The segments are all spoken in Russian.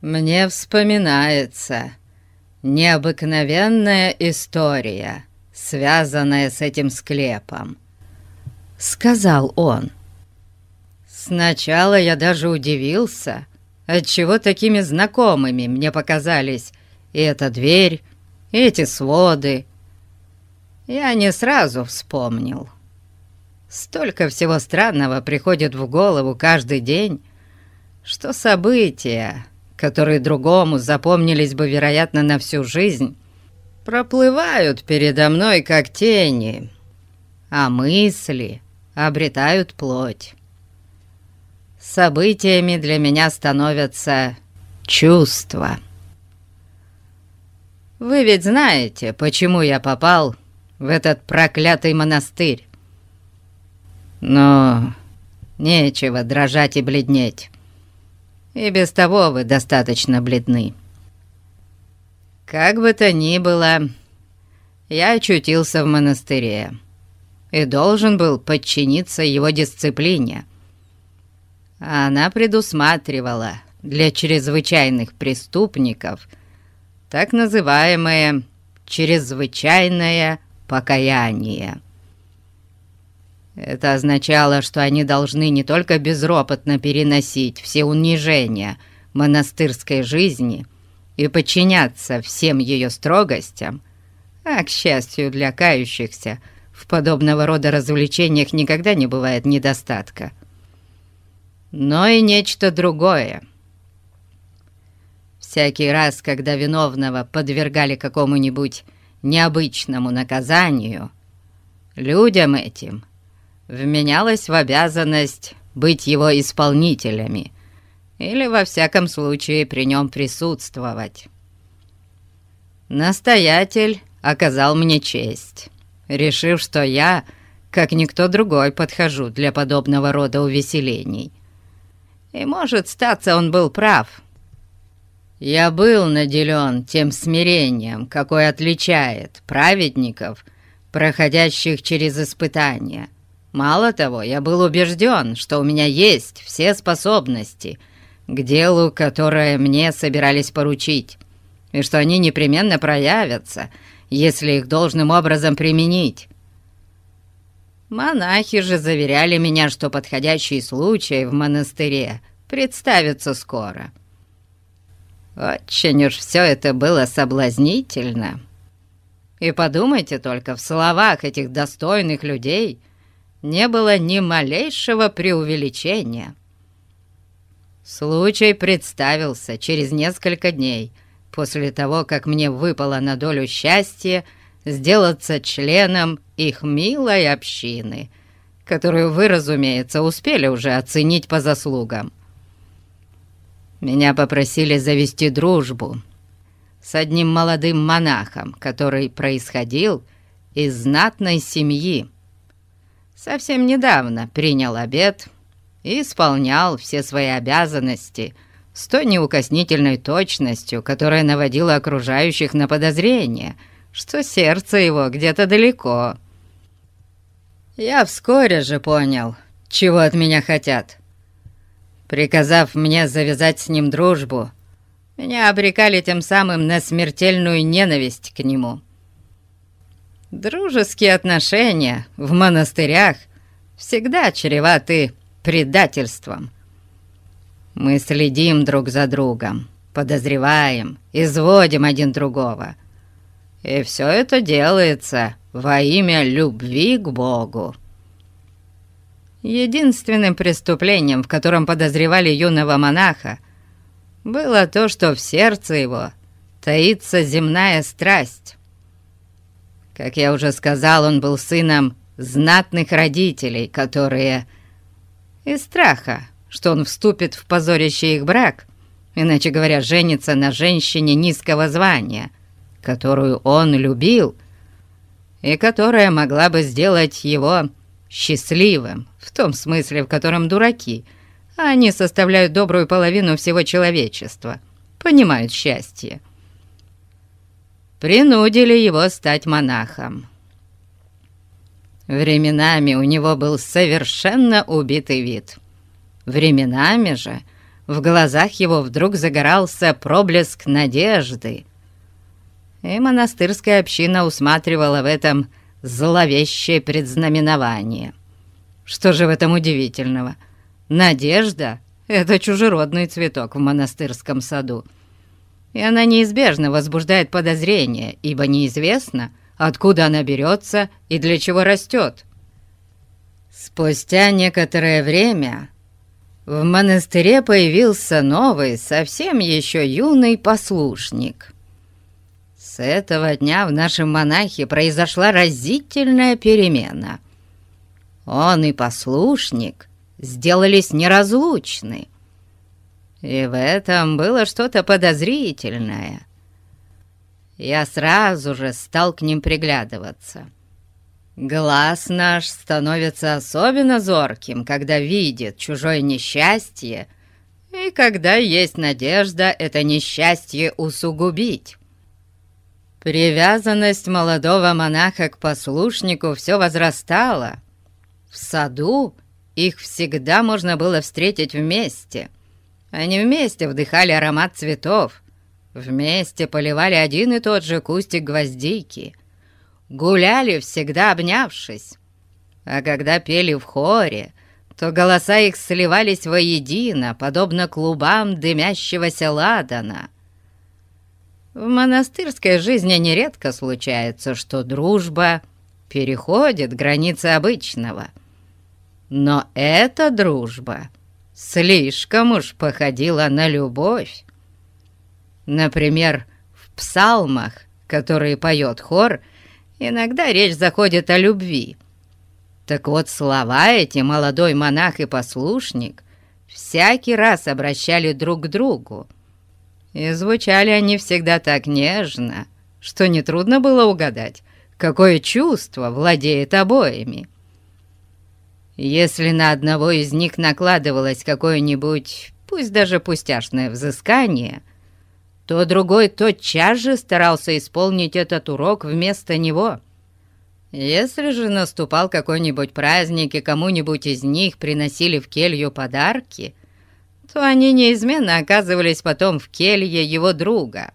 мне вспоминается необыкновенная история, связанная с этим склепом», — сказал он. «Сначала я даже удивился, отчего такими знакомыми мне показались и эта дверь, и эти своды. Я не сразу вспомнил. Столько всего странного приходит в голову каждый день, что события, которые другому запомнились бы, вероятно, на всю жизнь, проплывают передо мной как тени, а мысли обретают плоть. Событиями для меня становятся чувства. Вы ведь знаете, почему я попал в этот проклятый монастырь. Но нечего дрожать и бледнеть. И без того вы достаточно бледны. Как бы то ни было, я очутился в монастыре и должен был подчиниться его дисциплине. Она предусматривала для чрезвычайных преступников так называемое «чрезвычайное покаяние». Это означало, что они должны не только безропотно переносить все унижения монастырской жизни и подчиняться всем ее строгостям, а, к счастью для кающихся, в подобного рода развлечениях никогда не бывает недостатка, но и нечто другое. Всякий раз, когда виновного подвергали какому-нибудь необычному наказанию, людям этим – вменялось в обязанность быть его исполнителями или, во всяком случае, при нем присутствовать. Настоятель оказал мне честь, решив, что я, как никто другой, подхожу для подобного рода увеселений. И, может, статься он был прав. Я был наделен тем смирением, какое отличает праведников, проходящих через испытания — Мало того, я был убежден, что у меня есть все способности к делу, которое мне собирались поручить, и что они непременно проявятся, если их должным образом применить. Монахи же заверяли меня, что подходящий случай в монастыре представится скоро. Очень уж все это было соблазнительно. И подумайте только, в словах этих достойных людей не было ни малейшего преувеличения. Случай представился через несколько дней после того, как мне выпало на долю счастья сделаться членом их милой общины, которую вы, разумеется, успели уже оценить по заслугам. Меня попросили завести дружбу с одним молодым монахом, который происходил из знатной семьи, совсем недавно принял обед и исполнял все свои обязанности с той неукоснительной точностью, которая наводила окружающих на подозрение, что сердце его где-то далеко. Я вскоре же понял, чего от меня хотят. Приказав мне завязать с ним дружбу, меня обрекали тем самым на смертельную ненависть к нему. Дружеские отношения в монастырях всегда чреваты предательством. Мы следим друг за другом, подозреваем, изводим один другого. И все это делается во имя любви к Богу. Единственным преступлением, в котором подозревали юного монаха, было то, что в сердце его таится земная страсть. Как я уже сказал, он был сыном знатных родителей, которые из страха, что он вступит в позорящий их брак, иначе говоря, женится на женщине низкого звания, которую он любил и которая могла бы сделать его счастливым, в том смысле, в котором дураки, а они составляют добрую половину всего человечества, понимают счастье принудили его стать монахом. Временами у него был совершенно убитый вид. Временами же в глазах его вдруг загорался проблеск надежды. И монастырская община усматривала в этом зловещее предзнаменование. Что же в этом удивительного? Надежда — это чужеродный цветок в монастырском саду. И она неизбежно возбуждает подозрения, ибо неизвестно, откуда она берется и для чего растет. Спустя некоторое время в монастыре появился новый, совсем еще юный послушник. С этого дня в нашем монахе произошла разительная перемена. Он и послушник сделались неразлучны. И в этом было что-то подозрительное. Я сразу же стал к ним приглядываться. Глаз наш становится особенно зорким, когда видит чужое несчастье и когда есть надежда это несчастье усугубить. Привязанность молодого монаха к послушнику все возрастала. В саду их всегда можно было встретить вместе. Они вместе вдыхали аромат цветов, вместе поливали один и тот же кустик гвоздики, гуляли всегда обнявшись. А когда пели в хоре, то голоса их сливались воедино, подобно клубам дымящегося ладана — в монастырской жизни нередко случается, что дружба переходит границы обычного. Но эта дружба слишком уж походила на любовь. Например, в псалмах, которые поет хор, иногда речь заходит о любви. Так вот, слова эти молодой монах и послушник всякий раз обращали друг к другу, и звучали они всегда так нежно, что нетрудно было угадать, какое чувство владеет обоими. Если на одного из них накладывалось какое-нибудь, пусть даже пустяшное взыскание, то другой тотчас же старался исполнить этот урок вместо него. Если же наступал какой-нибудь праздник и кому-нибудь из них приносили в келью подарки — то они неизменно оказывались потом в келье его друга.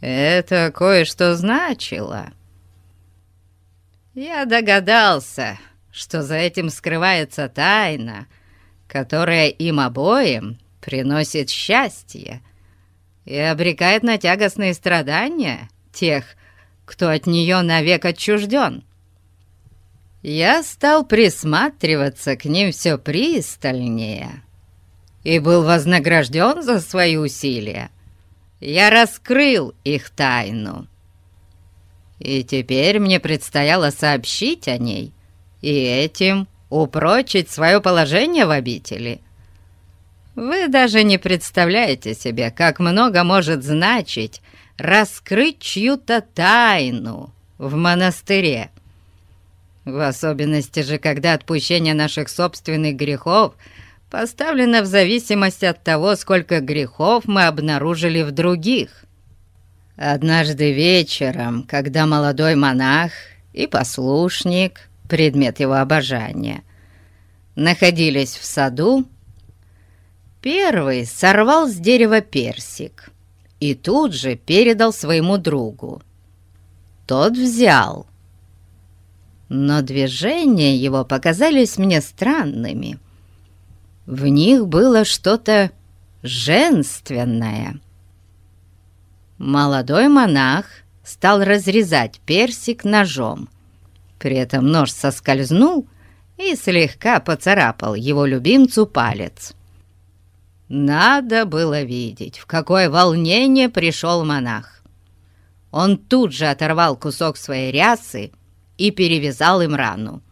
Это кое-что значило. Я догадался, что за этим скрывается тайна, которая им обоим приносит счастье и обрекает на тягостные страдания тех, кто от нее навек отчужден. Я стал присматриваться к ним все пристальнее — и был вознагражден за свои усилия. Я раскрыл их тайну. И теперь мне предстояло сообщить о ней и этим упрочить свое положение в обители. Вы даже не представляете себе, как много может значить раскрыть чью-то тайну в монастыре. В особенности же, когда отпущение наших собственных грехов — поставлена в зависимость от того, сколько грехов мы обнаружили в других. Однажды вечером, когда молодой монах и послушник, предмет его обожания, находились в саду, первый сорвал с дерева персик и тут же передал своему другу. Тот взял, но движения его показались мне странными — в них было что-то женственное. Молодой монах стал разрезать персик ножом. При этом нож соскользнул и слегка поцарапал его любимцу палец. Надо было видеть, в какое волнение пришел монах. Он тут же оторвал кусок своей рясы и перевязал им рану.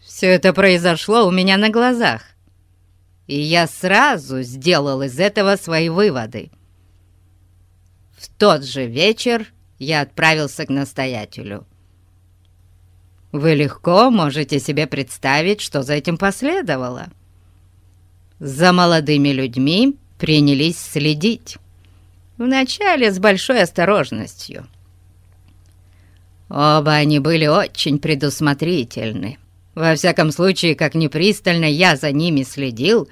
Все это произошло у меня на глазах и я сразу сделал из этого свои выводы. В тот же вечер я отправился к настоятелю. Вы легко можете себе представить, что за этим последовало. За молодыми людьми принялись следить. Вначале с большой осторожностью. Оба они были очень предусмотрительны. Во всяком случае, как непристально я за ними следил,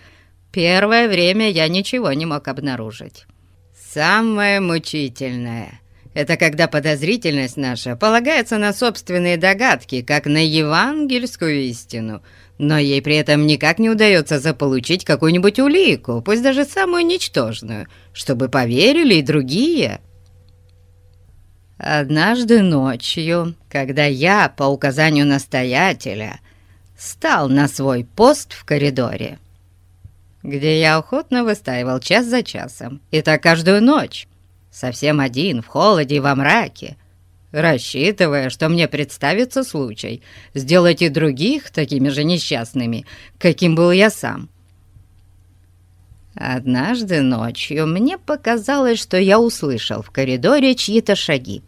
первое время я ничего не мог обнаружить. Самое мучительное — это когда подозрительность наша полагается на собственные догадки, как на евангельскую истину, но ей при этом никак не удается заполучить какую-нибудь улику, пусть даже самую ничтожную, чтобы поверили и другие. Однажды ночью, когда я, по указанию настоятеля, стал на свой пост в коридоре, где я охотно выстаивал час за часом, и так каждую ночь, совсем один, в холоде и во мраке, рассчитывая, что мне представится случай сделать и других такими же несчастными, каким был я сам. Однажды ночью мне показалось, что я услышал в коридоре чьи-то шаги.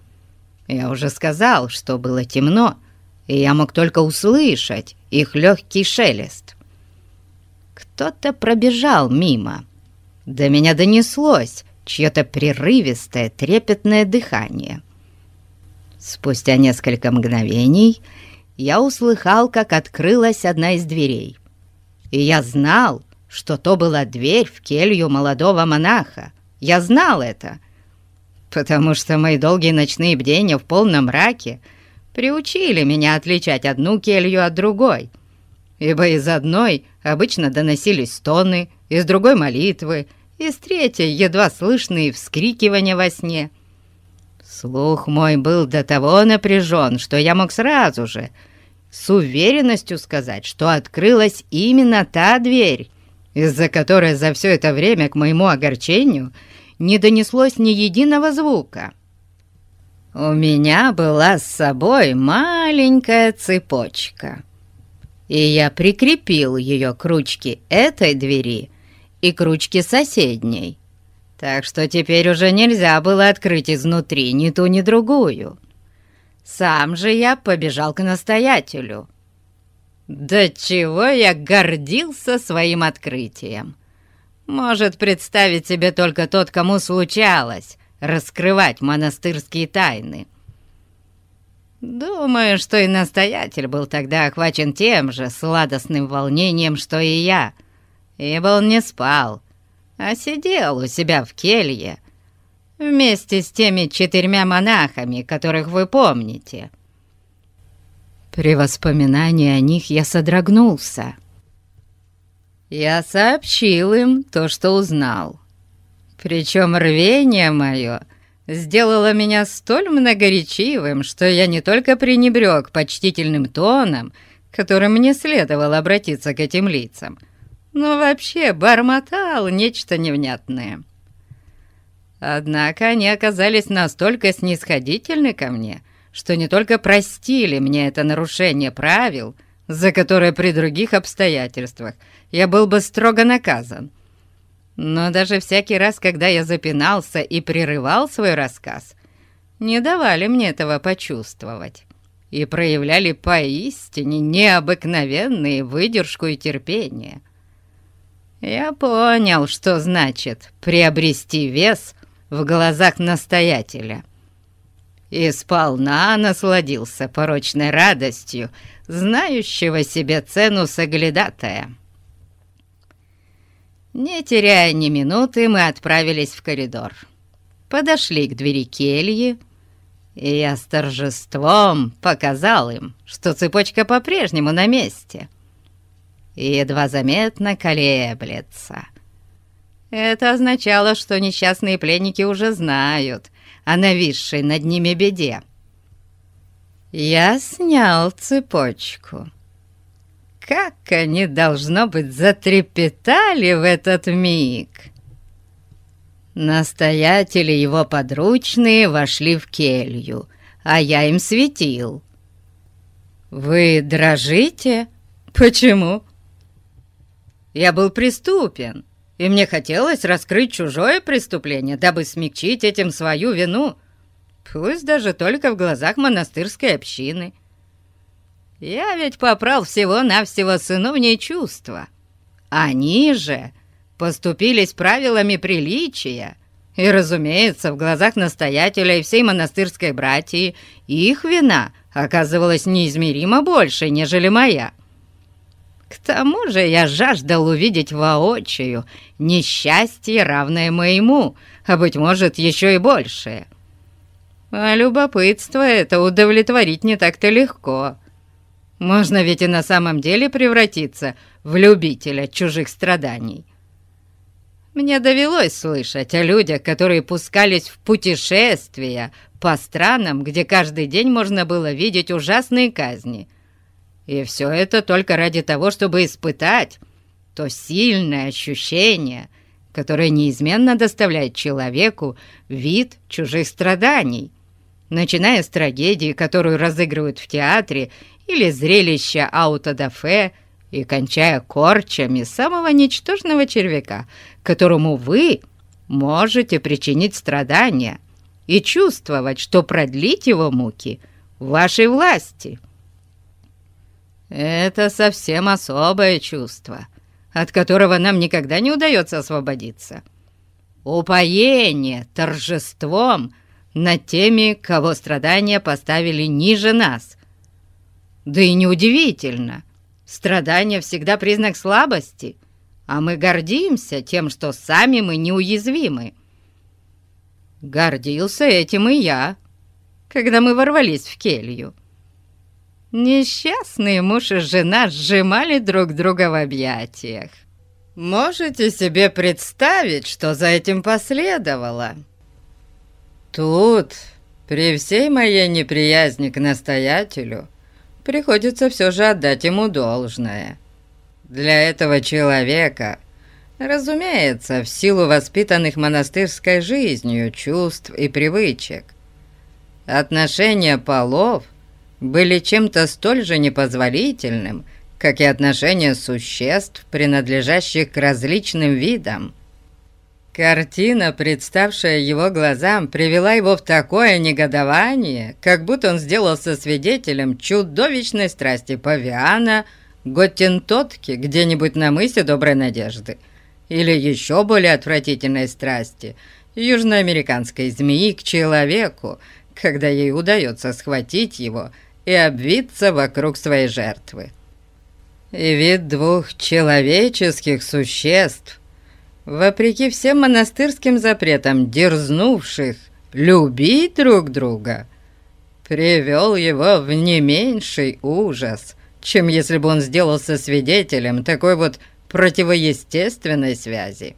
Я уже сказал, что было темно, и я мог только услышать их легкий шелест. Кто-то пробежал мимо. До меня донеслось чье-то прерывистое, трепетное дыхание. Спустя несколько мгновений я услыхал, как открылась одна из дверей. И я знал, что то была дверь в келью молодого монаха. Я знал это, потому что мои долгие ночные бдения в полном мраке приучили меня отличать одну келью от другой — ибо из одной обычно доносились стоны, из другой молитвы, из третьей едва слышные вскрикивания во сне. Слух мой был до того напряжен, что я мог сразу же с уверенностью сказать, что открылась именно та дверь, из-за которой за все это время, к моему огорчению, не донеслось ни единого звука. У меня была с собой маленькая цепочка — и я прикрепил ее к ручке этой двери и к ручке соседней. Так что теперь уже нельзя было открыть изнутри ни ту, ни другую. Сам же я побежал к настоятелю. Да чего я гордился своим открытием. Может представить себе только тот, кому случалось раскрывать монастырские тайны. Думаю, что и настоятель был тогда охвачен тем же сладостным волнением, что и я, ибо он не спал, а сидел у себя в келье вместе с теми четырьмя монахами, которых вы помните. При воспоминании о них я содрогнулся. Я сообщил им то, что узнал. Причем рвение мое — сделала меня столь многоречивым, что я не только пренебрег почтительным тоном, которым мне следовало обратиться к этим лицам, но вообще бормотал нечто невнятное. Однако они оказались настолько снисходительны ко мне, что не только простили мне это нарушение правил, за которое при других обстоятельствах я был бы строго наказан, но даже всякий раз, когда я запинался и прерывал свой рассказ, не давали мне этого почувствовать и проявляли поистине необыкновенные выдержку и терпение. Я понял, что значит приобрести вес в глазах настоятеля и сполна насладился порочной радостью знающего себе цену соглядатая. Не теряя ни минуты, мы отправились в коридор. Подошли к двери кельи, и я с торжеством показал им, что цепочка по-прежнему на месте и едва заметно колеблется. Это означало, что несчастные пленники уже знают о нависшей над ними беде. Я снял цепочку как они, должно быть, затрепетали в этот миг. Настоятели его подручные вошли в келью, а я им светил. «Вы дрожите? Почему?» «Я был преступен, и мне хотелось раскрыть чужое преступление, дабы смягчить этим свою вину, пусть даже только в глазах монастырской общины». Я ведь попрал всего-навсего сыновние чувства. Они же поступились правилами приличия, и, разумеется, в глазах настоятеля и всей монастырской братьи их вина оказывалась неизмеримо больше, нежели моя. К тому же я жаждал увидеть воочию несчастье, равное моему, а, быть может, еще и большее. А любопытство это удовлетворить не так-то легко. Можно ведь и на самом деле превратиться в любителя чужих страданий. Мне довелось слышать о людях, которые пускались в путешествия по странам, где каждый день можно было видеть ужасные казни. И все это только ради того, чтобы испытать то сильное ощущение, которое неизменно доставляет человеку вид чужих страданий, начиная с трагедии, которую разыгрывают в театре, или зрелища аутодафе, и кончая корчами самого ничтожного червяка, которому вы можете причинить страдания и чувствовать, что продлить его муки в вашей власти. Это совсем особое чувство, от которого нам никогда не удается освободиться. Упоение торжеством над теми, кого страдания поставили ниже нас. Да и неудивительно, Страдание всегда признак слабости, а мы гордимся тем, что сами мы неуязвимы. Гордился этим и я, когда мы ворвались в келью. Несчастные муж и жена сжимали друг друга в объятиях. Можете себе представить, что за этим последовало? Тут, при всей моей неприязни к настоятелю, приходится все же отдать ему должное. Для этого человека, разумеется, в силу воспитанных монастырской жизнью чувств и привычек, отношения полов были чем-то столь же непозволительным, как и отношения существ, принадлежащих к различным видам – Картина, представшая его глазам, привела его в такое негодование, как будто он сделался свидетелем чудовищной страсти павиана Готтентотки где-нибудь на мысе Доброй Надежды, или еще более отвратительной страсти южноамериканской змеи к человеку, когда ей удается схватить его и обвиться вокруг своей жертвы. И вид двух человеческих существ – вопреки всем монастырским запретам, дерзнувших любить друг друга, привел его в не меньший ужас, чем если бы он сделался свидетелем такой вот противоестественной связи.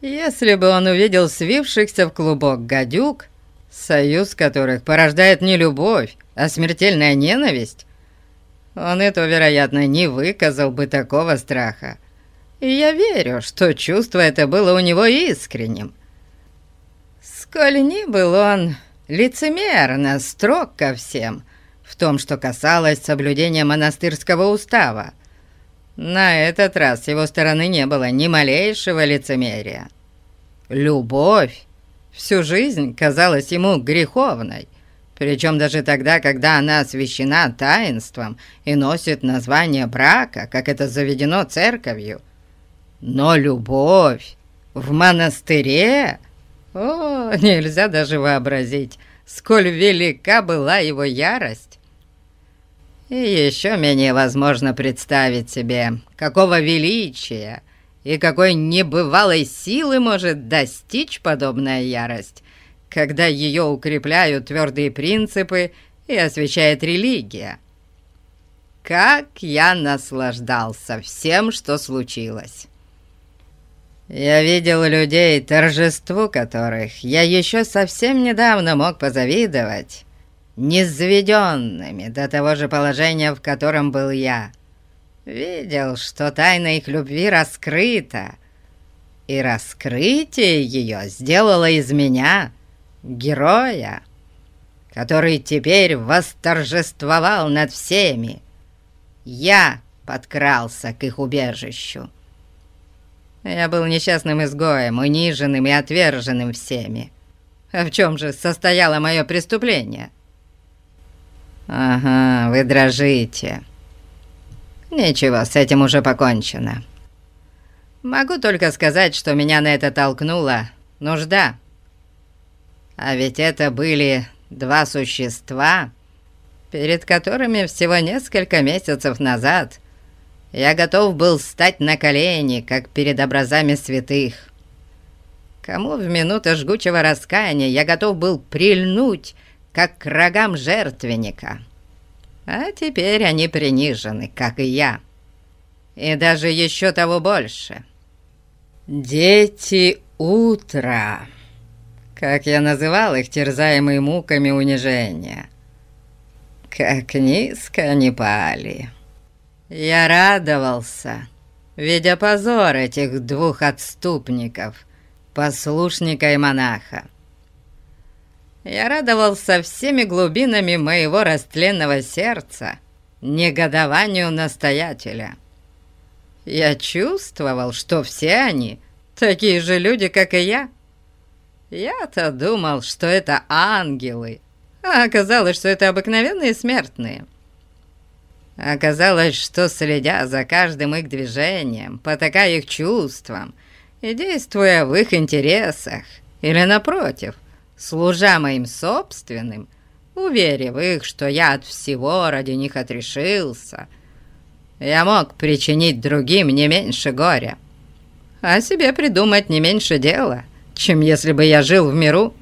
Если бы он увидел свившихся в клубок гадюк, союз которых порождает не любовь, а смертельная ненависть, он этого, вероятно, не выказал бы такого страха, и я верю, что чувство это было у него искренним. Сколь ни был он лицемерно строг ко всем в том, что касалось соблюдения монастырского устава, на этот раз с его стороны не было ни малейшего лицемерия. Любовь всю жизнь казалась ему греховной, причем даже тогда, когда она освящена таинством и носит название брака, как это заведено церковью – но любовь в монастыре... О, нельзя даже вообразить, сколь велика была его ярость. И еще менее возможно представить себе, какого величия и какой небывалой силы может достичь подобная ярость, когда ее укрепляют твердые принципы и освещает религия. Как я наслаждался всем, что случилось. Я видел людей, торжеству которых я еще совсем недавно мог позавидовать, низведенными до того же положения, в котором был я. Видел, что тайна их любви раскрыта, и раскрытие ее сделало из меня героя, который теперь восторжествовал над всеми. Я подкрался к их убежищу. Я был несчастным изгоем, униженным и отверженным всеми. А в чем же состояло мое преступление? Ага, вы дрожите. Ничего, с этим уже покончено. Могу только сказать, что меня на это толкнула нужда. А ведь это были два существа, перед которыми всего несколько месяцев назад я готов был стать на колени, как перед образами святых. Кому в минуты жгучего раскаяния я готов был прильнуть, как к рогам жертвенника. А теперь они принижены, как и я. И даже еще того больше. Дети утра, как я называл их, терзаемые муками унижения. Как низко они пали. Я радовался, видя позор этих двух отступников, послушника и монаха. Я радовался всеми глубинами моего растленного сердца негодованию настоятеля. Я чувствовал, что все они такие же люди, как и я. Я-то думал, что это ангелы, а оказалось, что это обыкновенные смертные. Оказалось, что, следя за каждым их движением, потакая их чувствам и действуя в их интересах, или, напротив, служа моим собственным, уверив их, что я от всего ради них отрешился, я мог причинить другим не меньше горя, а себе придумать не меньше дела, чем если бы я жил в миру.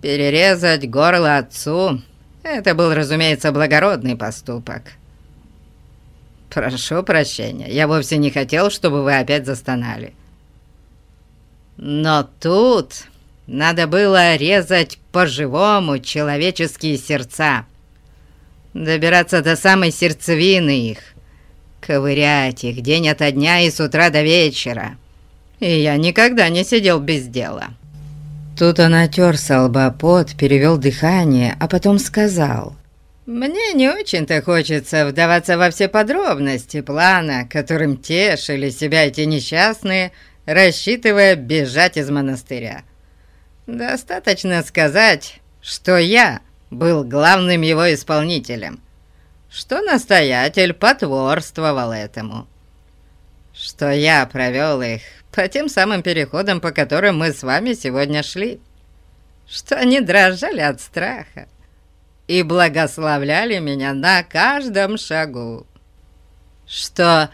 Перерезать горло отцу это был, разумеется, благородный поступок. Прошу прощения, я вовсе не хотел, чтобы вы опять застонали. Но тут надо было резать по-живому человеческие сердца. Добираться до самой сердцевины их. Ковырять их день ото дня и с утра до вечера. И я никогда не сидел без дела. Тут он отер с перевел дыхание, а потом сказал. «Мне не очень-то хочется вдаваться во все подробности плана, которым тешили себя эти несчастные, рассчитывая бежать из монастыря. Достаточно сказать, что я был главным его исполнителем, что настоятель потворствовал этому, что я провел их по тем самым переходам, по которым мы с вами сегодня шли, что они дрожали от страха и благословляли меня на каждом шагу. Что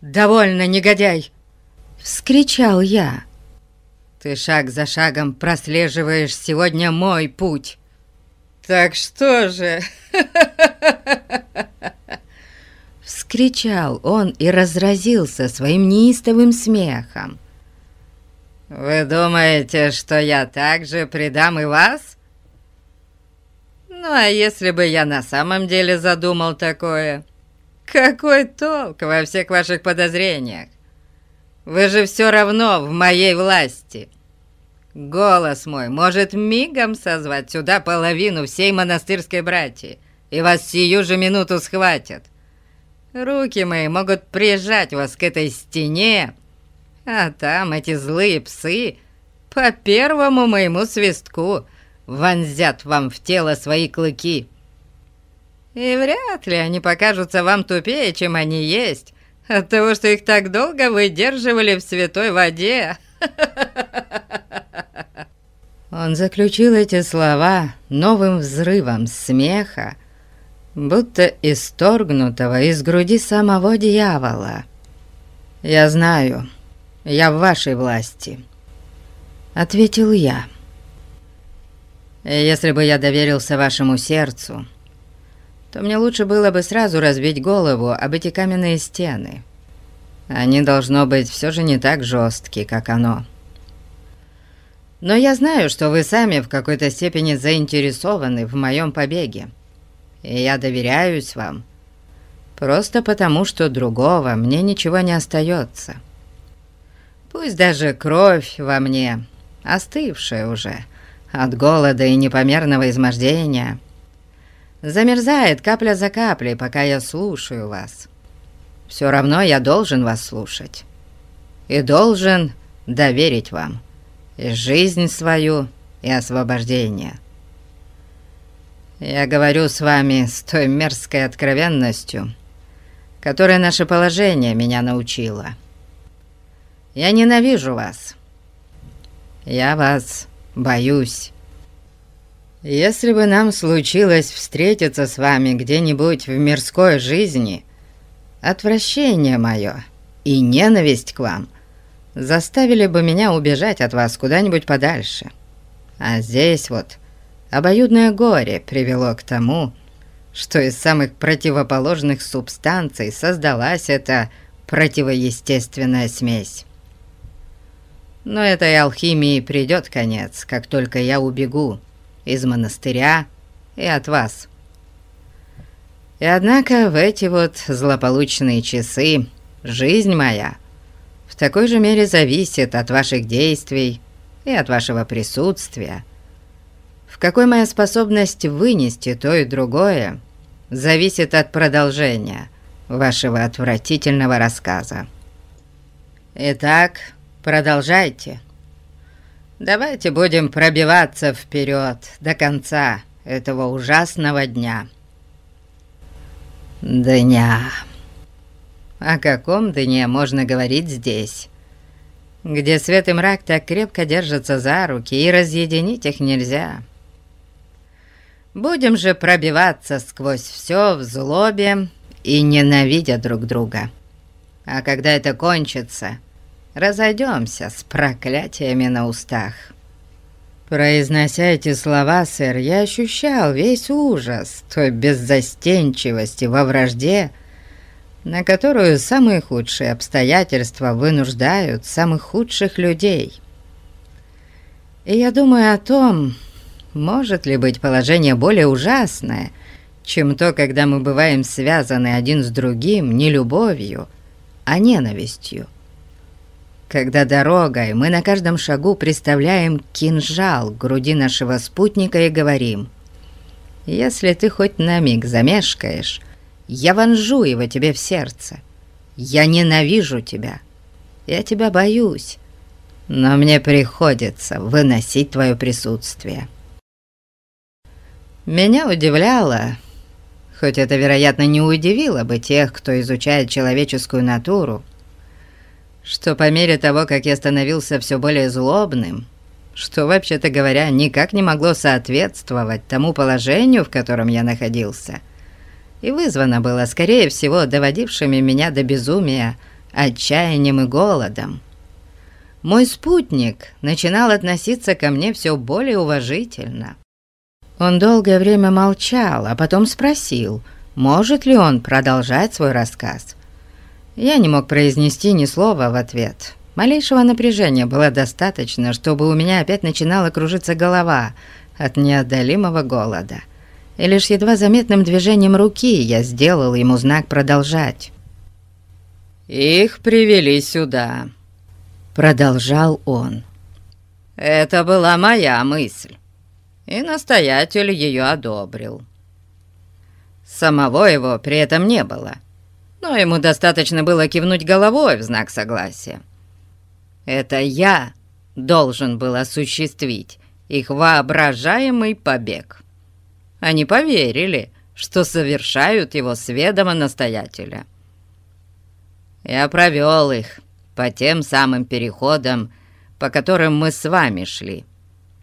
довольно, негодяй!» — вскричал я. «Ты шаг за шагом прослеживаешь сегодня мой путь. Так что же...» Вскричал он и разразился своим неистовым смехом. «Вы думаете, что я также предам и вас? Ну, а если бы я на самом деле задумал такое? Какой толк во всех ваших подозрениях? Вы же все равно в моей власти. Голос мой может мигом созвать сюда половину всей монастырской братьи, и вас сию же минуту схватят». Руки мои могут прижать вас к этой стене, а там эти злые псы по первому моему свистку вонзят вам в тело свои клыки. И вряд ли они покажутся вам тупее, чем они есть, от того, что их так долго выдерживали в святой воде. Он заключил эти слова новым взрывом смеха, будто исторгнутого из груди самого дьявола. «Я знаю, я в вашей власти», — ответил я. «Если бы я доверился вашему сердцу, то мне лучше было бы сразу разбить голову об эти каменные стены. Они, должно быть, все же не так жесткие, как оно». Но я знаю, что вы сами в какой-то степени заинтересованы в моем побеге. И я доверяюсь вам, просто потому, что другого мне ничего не остается. Пусть даже кровь во мне, остывшая уже от голода и непомерного измождения, замерзает капля за каплей, пока я слушаю вас. Все равно я должен вас слушать. И должен доверить вам и жизнь свою, и освобождение». Я говорю с вами с той мерзкой откровенностью, которой наше положение меня научило. Я ненавижу вас. Я вас боюсь. Если бы нам случилось встретиться с вами где-нибудь в мирской жизни, отвращение мое и ненависть к вам заставили бы меня убежать от вас куда-нибудь подальше. А здесь вот обоюдное горе привело к тому, что из самых противоположных субстанций создалась эта противоестественная смесь. Но этой алхимии придет конец, как только я убегу из монастыря и от вас. И однако в эти вот злополучные часы жизнь моя такой же мере зависит от ваших действий и от вашего присутствия. В какой моя способность вынести то и другое зависит от продолжения вашего отвратительного рассказа. Итак, продолжайте. Давайте будем пробиваться вперед до конца этого ужасного дня. Дня. О каком дне можно говорить здесь? Где свет и мрак так крепко держатся за руки, и разъединить их нельзя. Будем же пробиваться сквозь все в злобе и ненавидя друг друга. А когда это кончится, разойдемся с проклятиями на устах. Произнося эти слова, сэр, я ощущал весь ужас той беззастенчивости во вражде, на которую самые худшие обстоятельства вынуждают самых худших людей. И я думаю о том, может ли быть положение более ужасное, чем то, когда мы бываем связаны один с другим не любовью, а ненавистью когда дорогой мы на каждом шагу представляем кинжал к груди нашего спутника и говорим, «Если ты хоть на миг замешкаешь, я вонжу его тебе в сердце. Я ненавижу тебя. Я тебя боюсь, но мне приходится выносить твое присутствие». Меня удивляло, хоть это, вероятно, не удивило бы тех, кто изучает человеческую натуру, что по мере того, как я становился все более злобным, что, вообще-то говоря, никак не могло соответствовать тому положению, в котором я находился, и вызвано было, скорее всего, доводившими меня до безумия отчаянием и голодом. Мой спутник начинал относиться ко мне все более уважительно. Он долгое время молчал, а потом спросил, может ли он продолжать свой рассказ. Я не мог произнести ни слова в ответ. Малейшего напряжения было достаточно, чтобы у меня опять начинала кружиться голова от неодолимого голода. И лишь едва заметным движением руки я сделал ему знак продолжать. «Их привели сюда», — продолжал он. «Это была моя мысль, и настоятель ее одобрил. Самого его при этом не было» но ему достаточно было кивнуть головой в знак согласия. Это я должен был осуществить их воображаемый побег. Они поверили, что совершают его с ведома настоятеля. Я провел их по тем самым переходам, по которым мы с вами шли.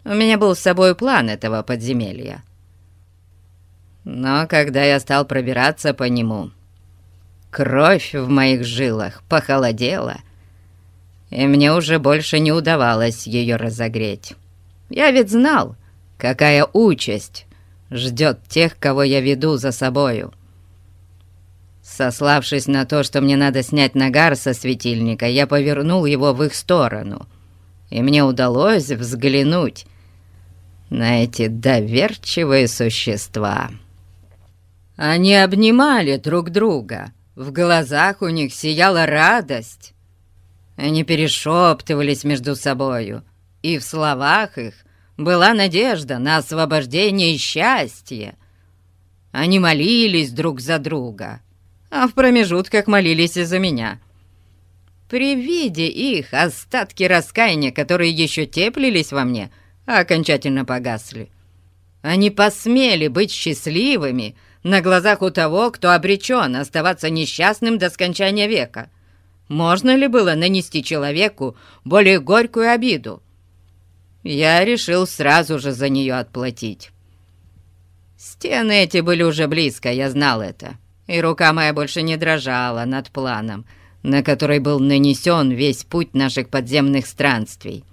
У меня был с собой план этого подземелья. Но когда я стал пробираться по нему, Кровь в моих жилах похолодела, и мне уже больше не удавалось ее разогреть. Я ведь знал, какая участь ждет тех, кого я веду за собою. Сославшись на то, что мне надо снять нагар со светильника, я повернул его в их сторону, и мне удалось взглянуть на эти доверчивые существа. Они обнимали друг друга, в глазах у них сияла радость. Они перешептывались между собою, и в словах их была надежда на освобождение и счастье. Они молились друг за друга, а в промежутках молились и за меня. При виде их остатки раскаяния, которые еще теплились во мне, окончательно погасли. Они посмели быть счастливыми, на глазах у того, кто обречен оставаться несчастным до скончания века. Можно ли было нанести человеку более горькую обиду? Я решил сразу же за нее отплатить. Стены эти были уже близко, я знал это. и рука моя больше не дрожала над планом, на который был нанесен весь путь наших подземных странствий.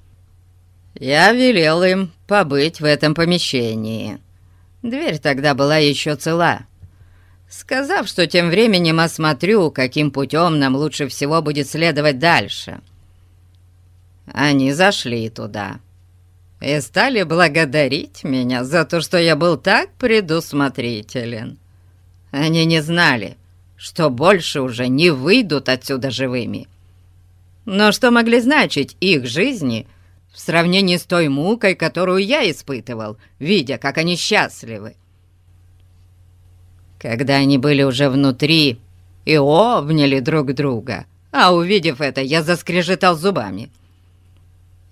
Я велел им побыть в этом помещении. Дверь тогда была еще цела. Сказав, что тем временем осмотрю, каким путем нам лучше всего будет следовать дальше. Они зашли туда и стали благодарить меня за то, что я был так предусмотрителен. Они не знали, что больше уже не выйдут отсюда живыми. Но что могли значить их жизни в сравнении с той мукой, которую я испытывал, видя, как они счастливы? Когда они были уже внутри и обняли друг друга, а увидев это, я заскрежетал зубами.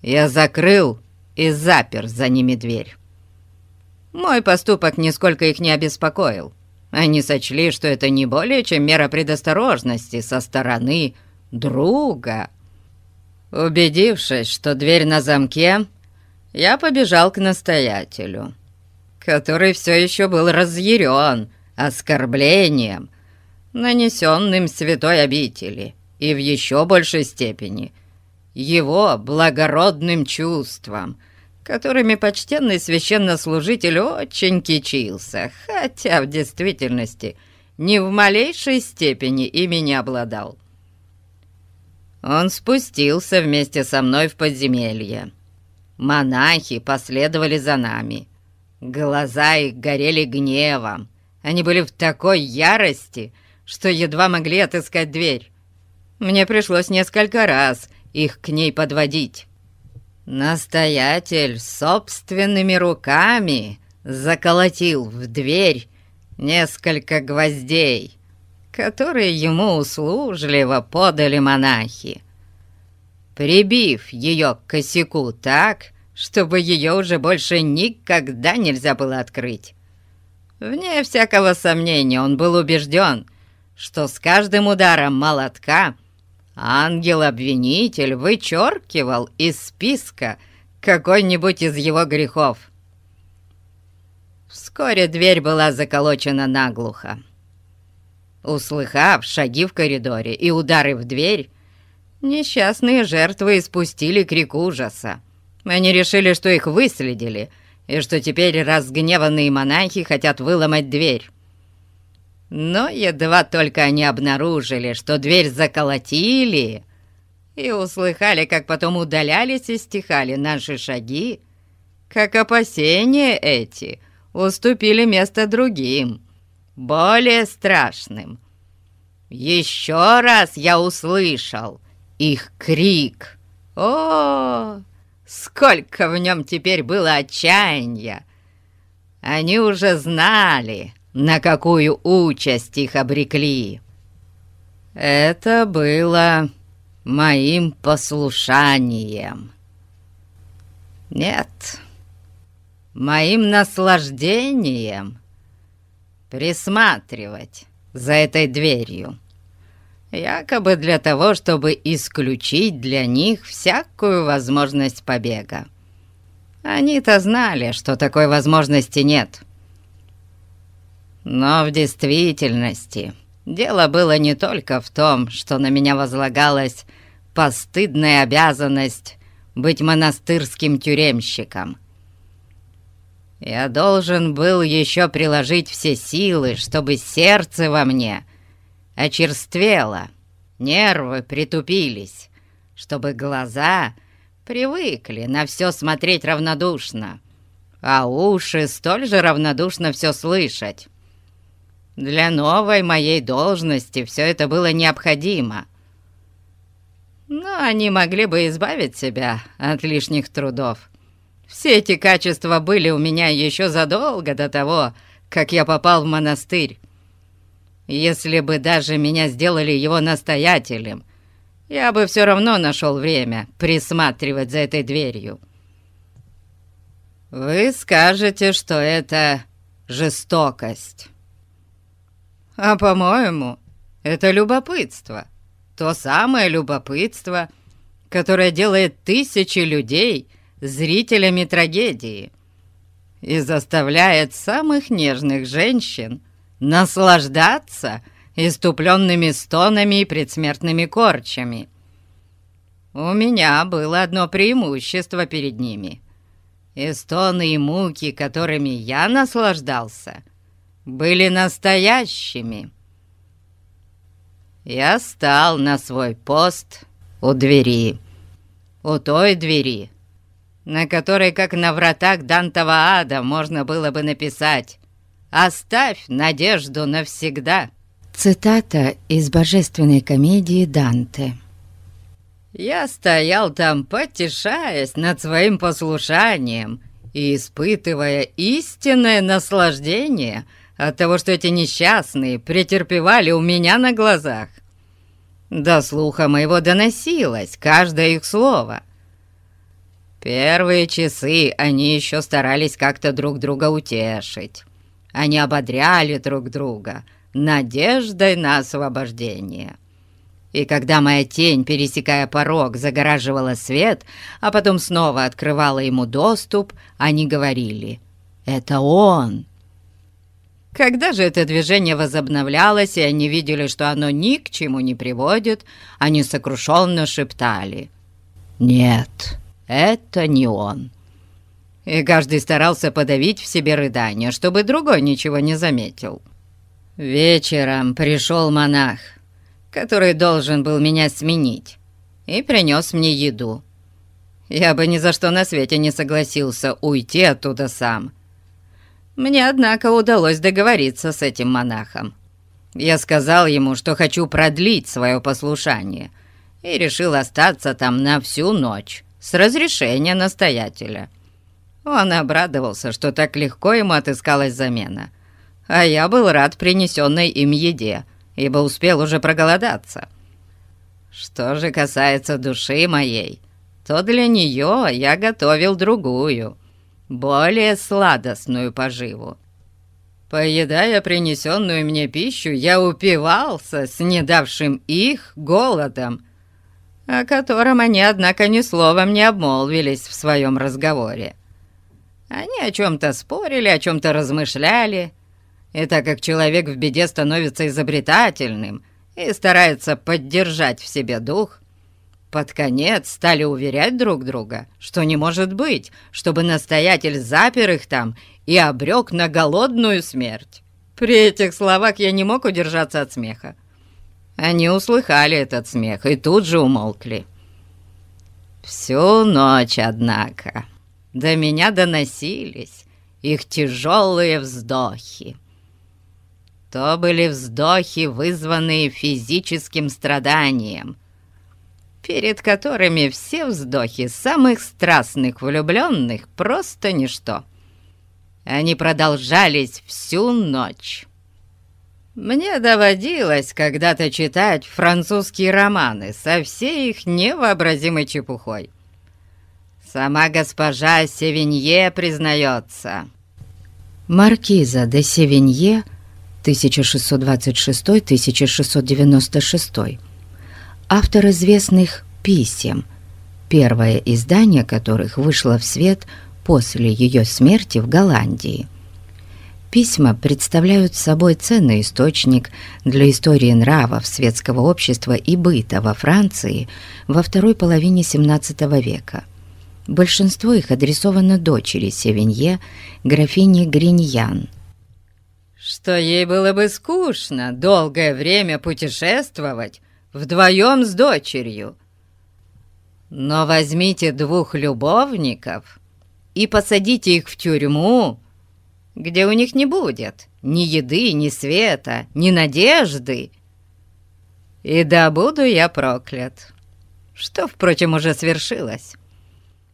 Я закрыл и запер за ними дверь. Мой поступок нисколько их не обеспокоил. Они сочли, что это не более чем мера предосторожности со стороны друга. Убедившись, что дверь на замке, я побежал к настоятелю, который все еще был разъярен оскорблением, нанесенным святой обители, и в еще большей степени его благородным чувством — которыми почтенный священнослужитель очень кичился, хотя в действительности ни в малейшей степени ими не обладал. Он спустился вместе со мной в подземелье. Монахи последовали за нами. Глаза их горели гневом. Они были в такой ярости, что едва могли отыскать дверь. Мне пришлось несколько раз их к ней подводить. Настоятель собственными руками заколотил в дверь несколько гвоздей, которые ему услужливо подали монахи, прибив ее к косяку так, чтобы ее уже больше никогда нельзя было открыть. Вне всякого сомнения он был убежден, что с каждым ударом молотка ангел-обвинитель вычеркивал из списка какой-нибудь из его грехов. Вскоре дверь была заколочена наглухо. Услыхав шаги в коридоре и удары в дверь, несчастные жертвы испустили крик ужаса. Они решили, что их выследили, и что теперь разгневанные монахи хотят выломать дверь. Но едва только они обнаружили, что дверь заколотили, и услыхали, как потом удалялись и стихали наши шаги, как опасения эти уступили место другим, более страшным. Еще раз я услышал их крик. О, сколько в нем теперь было отчаяния! Они уже знали, на какую участь их обрекли. Это было моим послушанием. Нет, моим наслаждением присматривать за этой дверью, якобы для того, чтобы исключить для них всякую возможность побега. Они-то знали, что такой возможности нет. Но в действительности дело было не только в том, что на меня возлагалась постыдная обязанность быть монастырским тюремщиком. Я должен был еще приложить все силы, чтобы сердце во мне очерствело, нервы притупились, чтобы глаза привыкли на все смотреть равнодушно, а уши столь же равнодушно все слышать. Для новой моей должности все это было необходимо. Но они могли бы избавить себя от лишних трудов. Все эти качества были у меня еще задолго до того, как я попал в монастырь. Если бы даже меня сделали его настоятелем, я бы все равно нашел время присматривать за этой дверью. Вы скажете, что это жестокость. А по-моему, это любопытство. То самое любопытство, которое делает тысячи людей зрителями трагедии и заставляет самых нежных женщин наслаждаться иступленными стонами и предсмертными корчами. У меня было одно преимущество перед ними. И стоны и муки, которыми я наслаждался, были настоящими. Я стал на свой пост у двери, у той двери, на которой, как на вратах Дантова ада, можно было бы написать «Оставь надежду навсегда». Цитата из божественной комедии Данте. Я стоял там, потешаясь над своим послушанием и испытывая истинное наслаждение от того, что эти несчастные претерпевали у меня на глазах. До слуха моего доносилось каждое их слово. Первые часы они еще старались как-то друг друга утешить. Они ободряли друг друга надеждой на освобождение. И когда моя тень, пересекая порог, загораживала свет, а потом снова открывала ему доступ, они говорили «Это он!». Когда же это движение возобновлялось, и они видели, что оно ни к чему не приводит, они сокрушенно шептали «Нет, это не он!». И каждый старался подавить в себе рыдание, чтобы другой ничего не заметил. Вечером пришел монах — который должен был меня сменить, и принес мне еду. Я бы ни за что на свете не согласился уйти оттуда сам. Мне, однако, удалось договориться с этим монахом. Я сказал ему, что хочу продлить свое послушание, и решил остаться там на всю ночь с разрешения настоятеля. Он обрадовался, что так легко ему отыскалась замена, а я был рад принесенной им еде — ибо успел уже проголодаться. Что же касается души моей, то для нее я готовил другую, более сладостную поживу. Поедая принесенную мне пищу, я упивался с недавшим их голодом, о котором они, однако, ни словом не обмолвились в своем разговоре. Они о чем-то спорили, о чем-то размышляли, и так как человек в беде становится изобретательным и старается поддержать в себе дух, под конец стали уверять друг друга, что не может быть, чтобы настоятель запер их там и обрек на голодную смерть. При этих словах я не мог удержаться от смеха. Они услыхали этот смех и тут же умолкли. Всю ночь, однако, до меня доносились их тяжелые вздохи то были вздохи, вызванные физическим страданием, перед которыми все вздохи самых страстных влюбленных просто ничто. Они продолжались всю ночь. Мне доводилось когда-то читать французские романы со всей их невообразимой чепухой. Сама госпожа Севинье признается. Маркиза де Севинье — 1626-1696, автор известных «Писем», первое издание которых вышло в свет после ее смерти в Голландии. Письма представляют собой ценный источник для истории нравов светского общества и быта во Франции во второй половине XVII века. Большинство их адресовано дочери Севинье, графине Гриньян – что ей было бы скучно долгое время путешествовать вдвоем с дочерью. Но возьмите двух любовников и посадите их в тюрьму, где у них не будет ни еды, ни света, ни надежды. И да буду я проклят, что, впрочем, уже свершилось.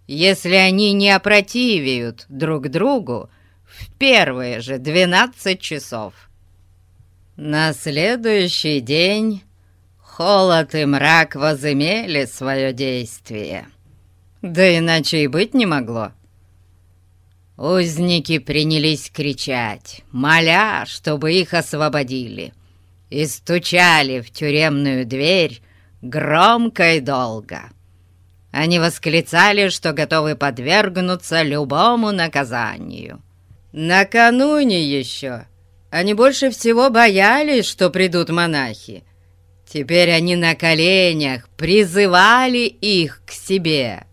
Если они не опротивеют друг другу, в первые же двенадцать часов. На следующий день холод и мрак возымели свое действие. Да иначе и быть не могло. Узники принялись кричать, моля, чтобы их освободили, и стучали в тюремную дверь громко и долго. Они восклицали, что готовы подвергнуться любому наказанию. Накануне еще они больше всего боялись, что придут монахи. Теперь они на коленях призывали их к себе.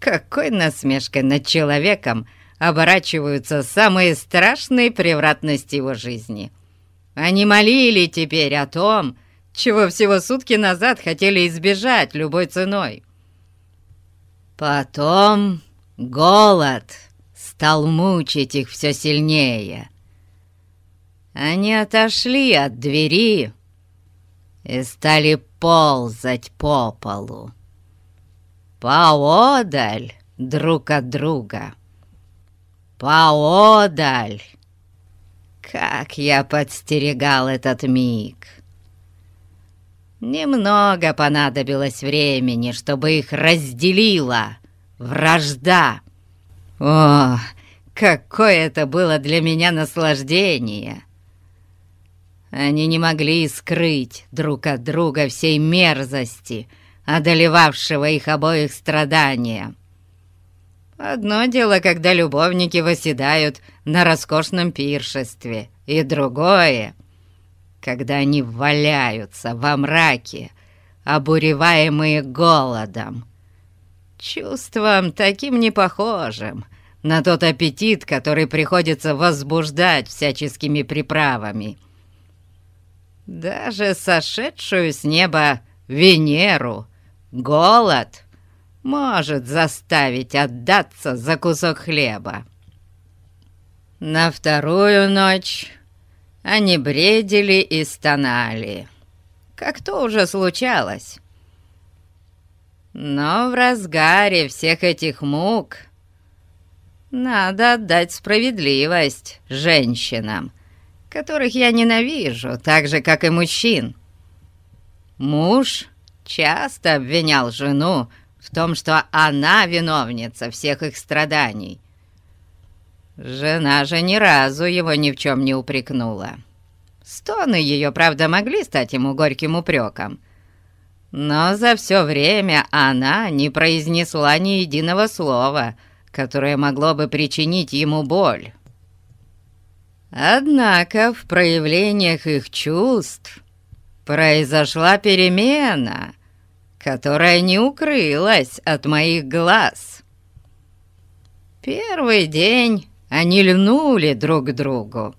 Какой насмешкой над человеком оборачиваются самые страшные превратности его жизни. Они молили теперь о том, чего всего сутки назад хотели избежать любой ценой. Потом голод стал мучить их все сильнее. Они отошли от двери и стали ползать по полу, поодаль друг от друга, поодаль. Как я подстерегал этот миг! Немного понадобилось времени, чтобы их разделила вражда. О, какое это было для меня наслаждение! Они не могли скрыть друг от друга всей мерзости, одолевавшего их обоих страдания. Одно дело, когда любовники восседают на роскошном пиршестве, и другое — когда они валяются во мраке, обуреваемые голодом. Чувством таким непохожим на тот аппетит, который приходится возбуждать всяческими приправами. Даже сошедшую с неба Венеру голод может заставить отдаться за кусок хлеба. На вторую ночь они бредили и стонали, как то уже случалось. Но в разгаре всех этих мук надо отдать справедливость женщинам, которых я ненавижу, так же, как и мужчин. Муж часто обвинял жену в том, что она виновница всех их страданий, Жена же ни разу его ни в чем не упрекнула. Стоны ее, правда, могли стать ему горьким упреком. Но за все время она не произнесла ни единого слова, которое могло бы причинить ему боль. Однако в проявлениях их чувств произошла перемена, которая не укрылась от моих глаз. Первый день они льнули друг к другу,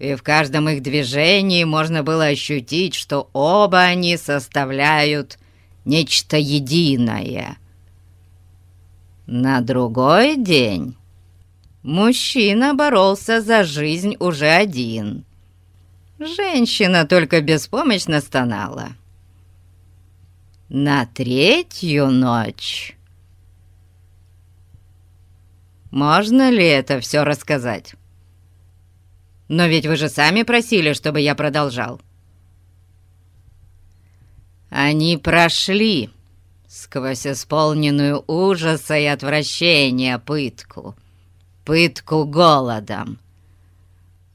и в каждом их движении можно было ощутить, что оба они составляют нечто единое. На другой день мужчина боролся за жизнь уже один. Женщина только беспомощно стонала. На третью ночь можно ли это все рассказать? Но ведь вы же сами просили, чтобы я продолжал. Они прошли сквозь исполненную ужаса и отвращения пытку, пытку голодом.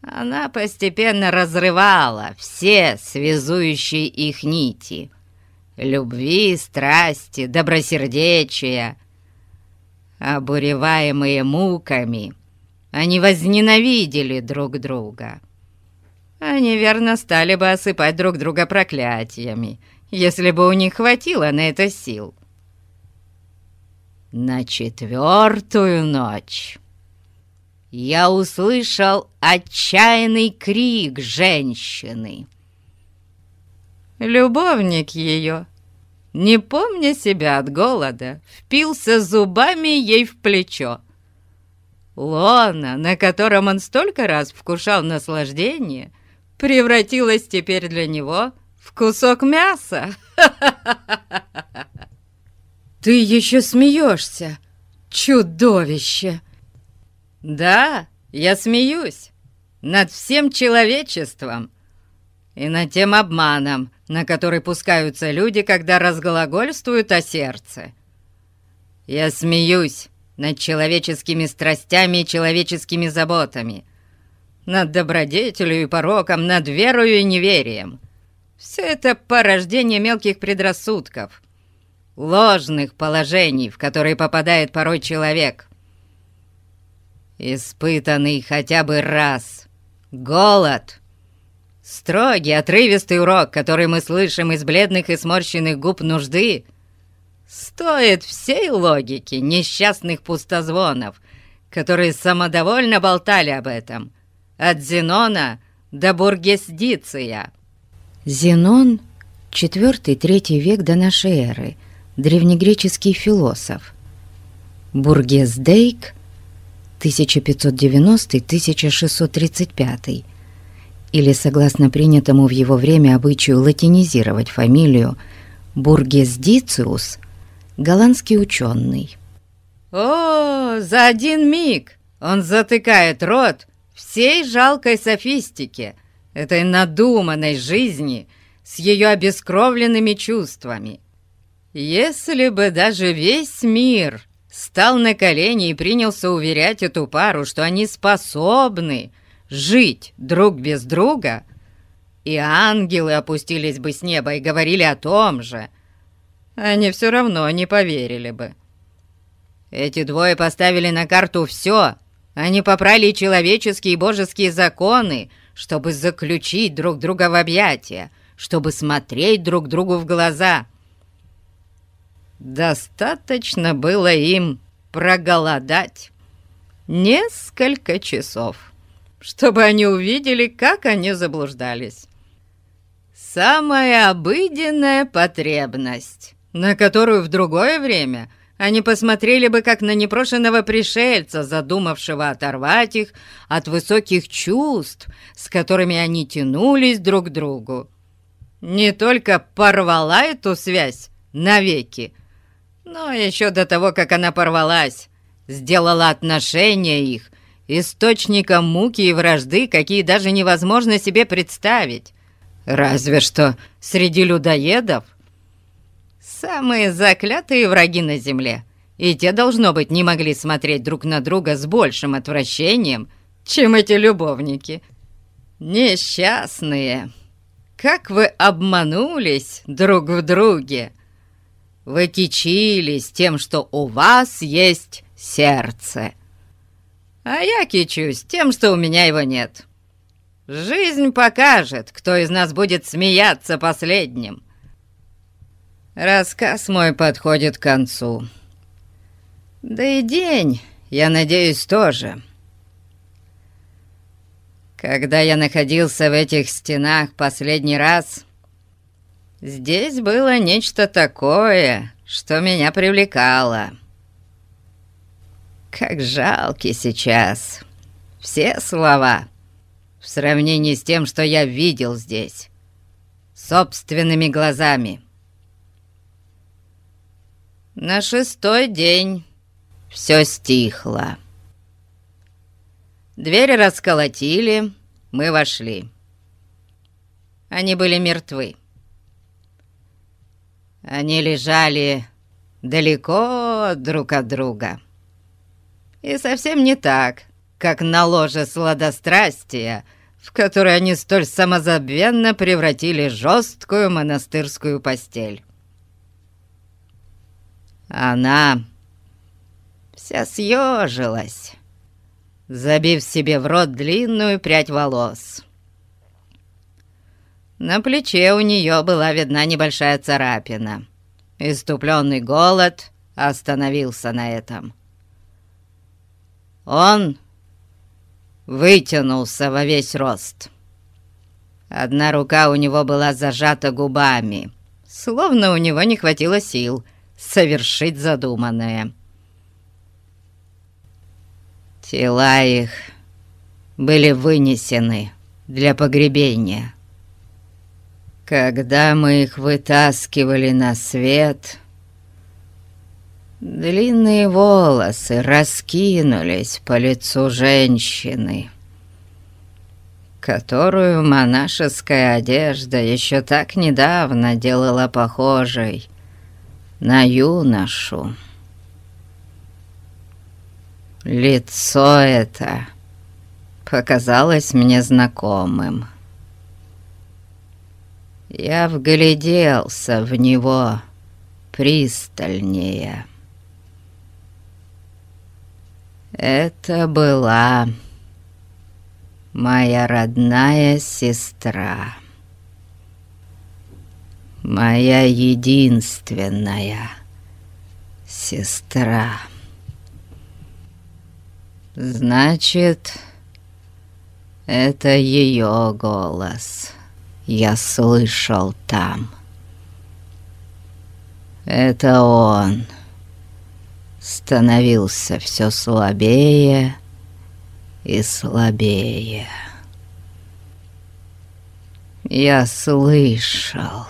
Она постепенно разрывала все связующие их нити — любви, страсти, добросердечия — Обуреваемые муками, они возненавидели друг друга. Они верно стали бы осыпать друг друга проклятиями, если бы у них хватило на это сил. На четвертую ночь я услышал отчаянный крик женщины. Любовник ее не помня себя от голода, впился зубами ей в плечо. Лона, на котором он столько раз вкушал наслаждение, превратилась теперь для него в кусок мяса. «Ты еще смеешься, чудовище!» «Да, я смеюсь над всем человечеством и над тем обманом, на который пускаются люди, когда разглагольствуют о сердце. Я смеюсь над человеческими страстями и человеческими заботами, над добродетелью и пороком, над верою и неверием. Все это порождение мелких предрассудков, ложных положений, в которые попадает порой человек. Испытанный хотя бы раз голод. Строгий, отрывистый урок, который мы слышим из бледных и сморщенных губ нужды, стоит всей логики несчастных пустозвонов, которые самодовольно болтали об этом, от Зенона до Бургесдиция. Зенон — IV-III век до нашей эры, древнегреческий философ. Бургесдейк — 1590-1635 или, согласно принятому в его время обычаю латинизировать фамилию, Бургесдициус — голландский ученый. О, за один миг он затыкает рот всей жалкой софистике, этой надуманной жизни с ее обескровленными чувствами. Если бы даже весь мир стал на колени и принялся уверять эту пару, что они способны жить друг без друга, и ангелы опустились бы с неба и говорили о том же, они все равно не поверили бы. Эти двое поставили на карту все. Они попрали человеческие и божеские законы, чтобы заключить друг друга в объятия, чтобы смотреть друг другу в глаза. Достаточно было им проголодать несколько часов, чтобы они увидели, как они заблуждались. Самая обыденная потребность, на которую в другое время – они посмотрели бы как на непрошенного пришельца, задумавшего оторвать их от высоких чувств, с которыми они тянулись друг к другу. Не только порвала эту связь навеки, но еще до того, как она порвалась, сделала отношения их источником муки и вражды, какие даже невозможно себе представить. Разве что среди людоедов — Самые заклятые враги на земле. И те, должно быть, не могли смотреть друг на друга с большим отвращением, чем эти любовники. Несчастные. Как вы обманулись друг в друге. Вы кичились тем, что у вас есть сердце. А я кичусь тем, что у меня его нет. Жизнь покажет, кто из нас будет смеяться последним. Рассказ мой подходит к концу. Да и день, я надеюсь, тоже. Когда я находился в этих стенах последний раз, здесь было нечто такое, что меня привлекало. Как жалки сейчас все слова в сравнении с тем, что я видел здесь, собственными глазами. На шестой день все стихло. Двери расколотили, мы вошли. Они были мертвы. Они лежали далеко друг от друга. И совсем не так, как на ложе сладострастия, в которое они столь самозабвенно превратили жесткую монастырскую постель. Она вся съежилась, забив себе в рот длинную прядь волос. На плече у нее была видна небольшая царапина. Иступленный голод остановился на этом. Он вытянулся во весь рост. Одна рука у него была зажата губами, словно у него не хватило сил — совершить задуманное. Тела их были вынесены для погребения. Когда мы их вытаскивали на свет, длинные волосы раскинулись по лицу женщины, которую монашеская одежда еще так недавно делала похожей на юношу. Лицо это показалось мне знакомым. Я вгляделся в него пристальнее. Это была моя родная сестра, моя единственная сестра. Значит, это ее голос я слышал там. Это он становился все слабее и слабее. Я слышал.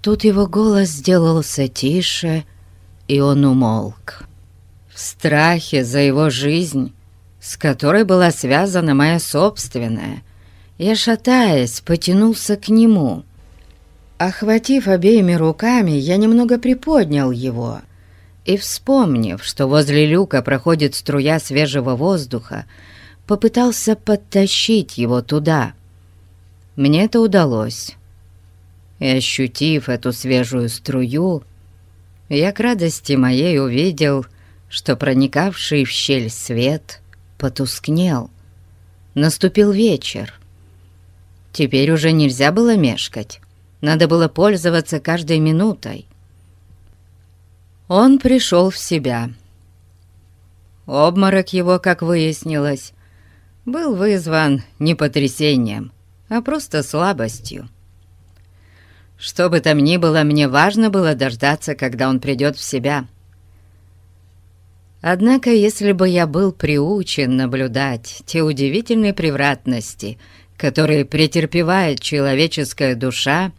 Тут его голос сделался тише, и он умолк. В страхе за его жизнь, с которой была связана моя собственная, я, шатаясь, потянулся к нему. Охватив обеими руками, я немного приподнял его и, вспомнив, что возле люка проходит струя свежего воздуха, попытался подтащить его туда. Мне это удалось. И, ощутив эту свежую струю, я к радости моей увидел, что проникавший в щель свет потускнел. Наступил вечер. Теперь уже нельзя было мешкать. Надо было пользоваться каждой минутой. Он пришел в себя. Обморок его, как выяснилось, был вызван не потрясением, а просто слабостью. Что бы там ни было, мне важно было дождаться, когда он придет в себя. Однако, если бы я был приучен наблюдать те удивительные превратности, которые претерпевает человеческая душа,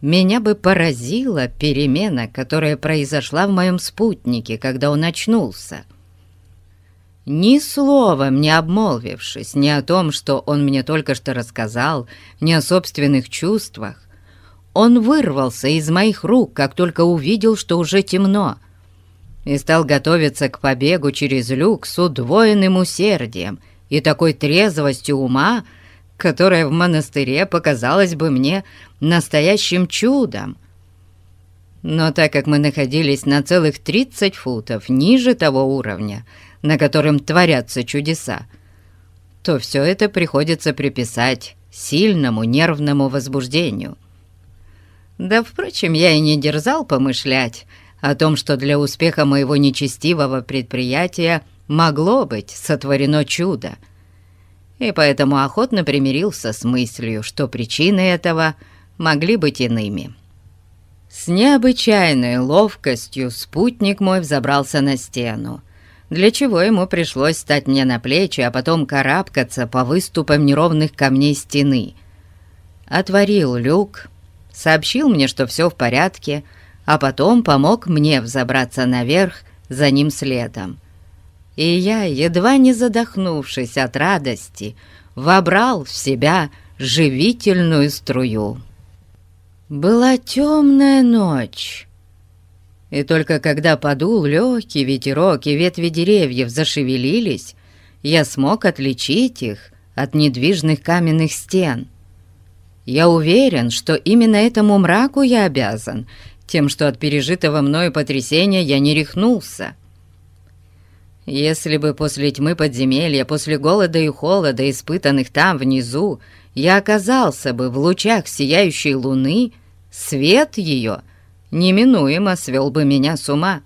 меня бы поразила перемена, которая произошла в моем спутнике, когда он очнулся. Ни словом не обмолвившись ни о том, что он мне только что рассказал, ни о собственных чувствах, он вырвался из моих рук, как только увидел, что уже темно, и стал готовиться к побегу через люк с удвоенным усердием и такой трезвостью ума, которая в монастыре показалась бы мне настоящим чудом. Но так как мы находились на целых 30 футов ниже того уровня, на котором творятся чудеса, то все это приходится приписать сильному нервному возбуждению. Да, впрочем, я и не дерзал помышлять о том, что для успеха моего нечестивого предприятия могло быть сотворено чудо — и поэтому охотно примирился с мыслью, что причины этого могли быть иными. С необычайной ловкостью спутник мой взобрался на стену, для чего ему пришлось стать мне на плечи, а потом карабкаться по выступам неровных камней стены. Отворил люк, сообщил мне, что все в порядке, а потом помог мне взобраться наверх за ним следом и я, едва не задохнувшись от радости, вобрал в себя живительную струю. Была темная ночь, и только когда подул легкий ветерок и ветви деревьев зашевелились, я смог отличить их от недвижных каменных стен. Я уверен, что именно этому мраку я обязан, тем, что от пережитого мною потрясения я не рехнулся. Если бы после тьмы подземелья, после голода и холода, испытанных там внизу, я оказался бы в лучах сияющей луны, свет ее неминуемо свел бы меня с ума.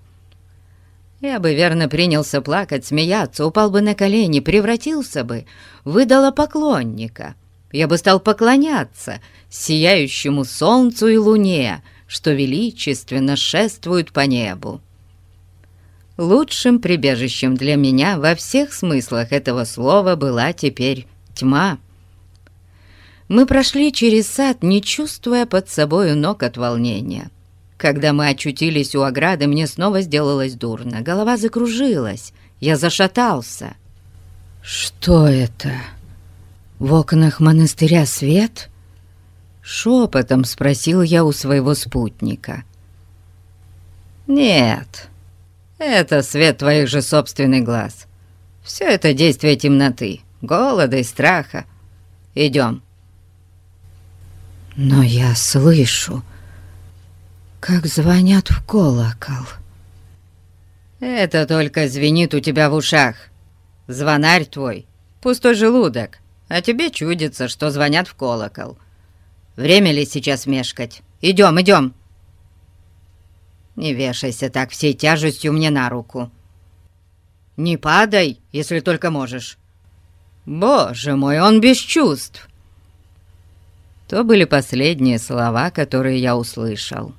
Я бы верно принялся плакать, смеяться, упал бы на колени, превратился бы в идолопоклонника. Я бы стал поклоняться сияющему солнцу и луне, что величественно шествуют по небу. Лучшим прибежищем для меня во всех смыслах этого слова была теперь тьма. Мы прошли через сад, не чувствуя под собою ног от волнения. Когда мы очутились у ограды, мне снова сделалось дурно. Голова закружилась, я зашатался. «Что это? В окнах монастыря свет?» Шепотом спросил я у своего спутника. «Нет», это свет твоих же собственных глаз. Все это действие темноты, голода и страха. Идем. Но я слышу, как звонят в колокол. Это только звенит у тебя в ушах. Звонарь твой, пустой желудок, а тебе чудится, что звонят в колокол. Время ли сейчас мешкать? Идем, идем!» «Не вешайся так всей тяжестью мне на руку. Не падай, если только можешь. Боже мой, он без чувств!» То были последние слова, которые я услышал.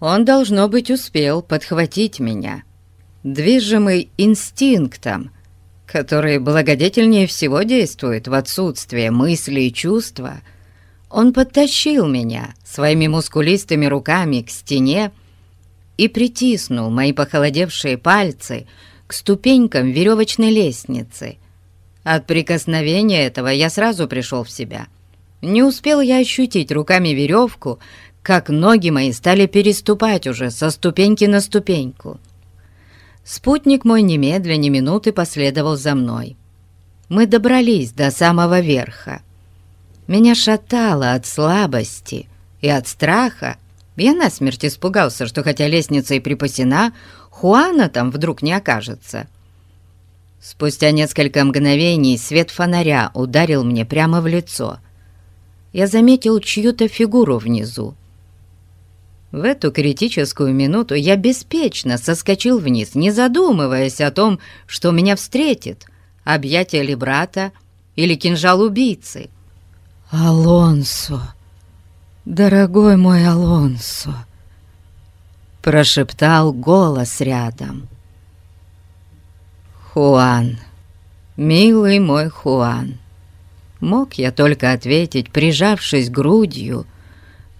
Он, должно быть, успел подхватить меня, движимый инстинктом, который благодетельнее всего действует в отсутствие мысли и чувства. Он подтащил меня своими мускулистыми руками к стене и притиснул мои похолодевшие пальцы к ступенькам веревочной лестницы. От прикосновения этого я сразу пришел в себя. Не успел я ощутить руками веревку, как ноги мои стали переступать уже со ступеньки на ступеньку. Спутник мой немедля ни минуты последовал за мной. Мы добрались до самого верха. Меня шатало от слабости и от страха. Я насмерть испугался, что хотя лестница и припасена, Хуана там вдруг не окажется. Спустя несколько мгновений свет фонаря ударил мне прямо в лицо. Я заметил чью-то фигуру внизу. В эту критическую минуту я беспечно соскочил вниз, не задумываясь о том, что меня встретит, объятие ли брата или кинжал убийцы. «Алонсо, дорогой мой Алонсо!» прошептал голос рядом. «Хуан, милый мой Хуан!» Мог я только ответить, прижавшись грудью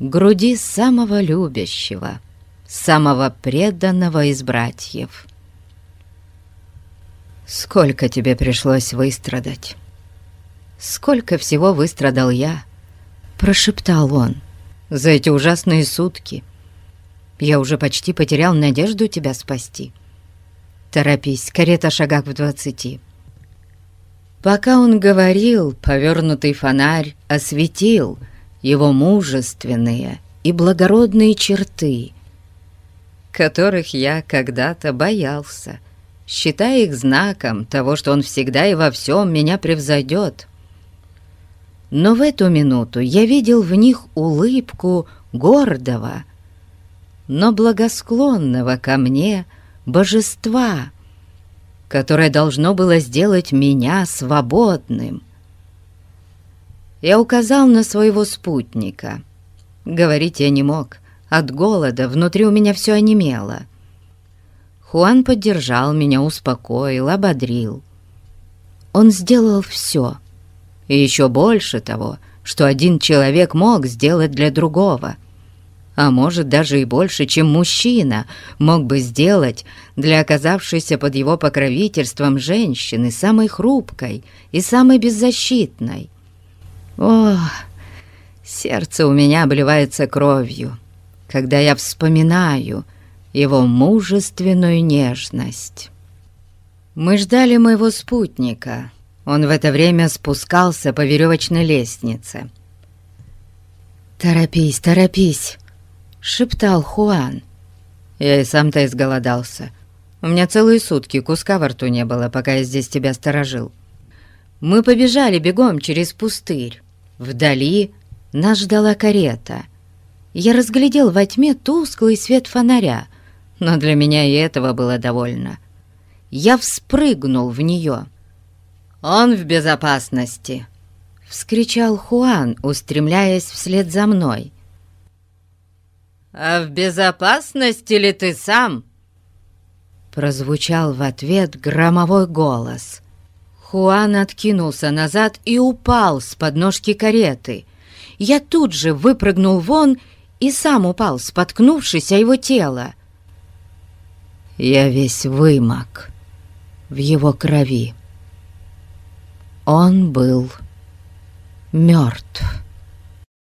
груди самого любящего, самого преданного из братьев. «Сколько тебе пришлось выстрадать? Сколько всего выстрадал я?» — прошептал он. «За эти ужасные сутки, я уже почти потерял надежду тебя спасти. Торопись, карета шагах в двадцати». Пока он говорил, повернутый фонарь осветил его мужественные и благородные черты, которых я когда-то боялся, считая их знаком того, что он всегда и во всем меня превзойдет. Но в эту минуту я видел в них улыбку гордого, но благосклонного ко мне божества, которое должно было сделать меня свободным. Я указал на своего спутника. Говорить я не мог. От голода внутри у меня все онемело. Хуан поддержал меня, успокоил, ободрил. Он сделал все. И еще больше того, что один человек мог сделать для другого — а может даже и больше, чем мужчина мог бы сделать для оказавшейся под его покровительством женщины, самой хрупкой и самой беззащитной. О, сердце у меня обливается кровью, когда я вспоминаю его мужественную нежность. Мы ждали моего спутника. Он в это время спускался по веревочной лестнице. «Торопись, торопись!» — шептал Хуан. «Я и сам-то изголодался. У меня целые сутки куска во рту не было, пока я здесь тебя сторожил. Мы побежали бегом через пустырь. Вдали нас ждала карета. Я разглядел во тьме тусклый свет фонаря, но для меня и этого было довольно. Я вспрыгнул в нее. «Он в безопасности!» — вскричал Хуан, устремляясь вслед за мной — «А в безопасности ли ты сам?» Прозвучал в ответ громовой голос. Хуан откинулся назад и упал с подножки кареты. Я тут же выпрыгнул вон и сам упал, споткнувшись о его тело. Я весь вымок в его крови. Он был мертв.